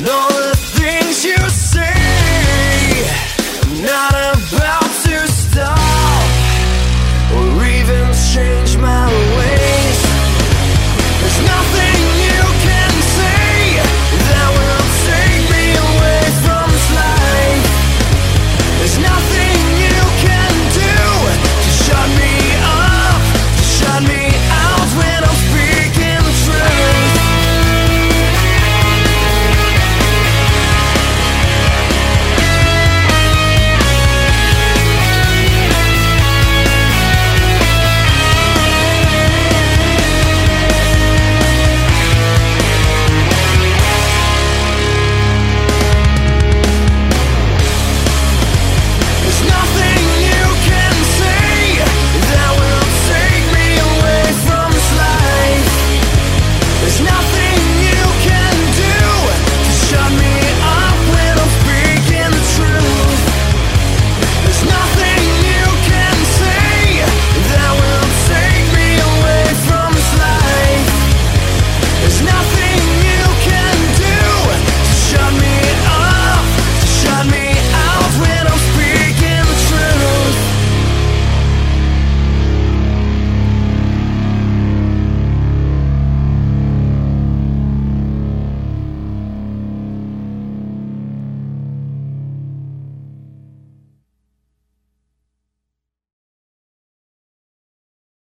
No.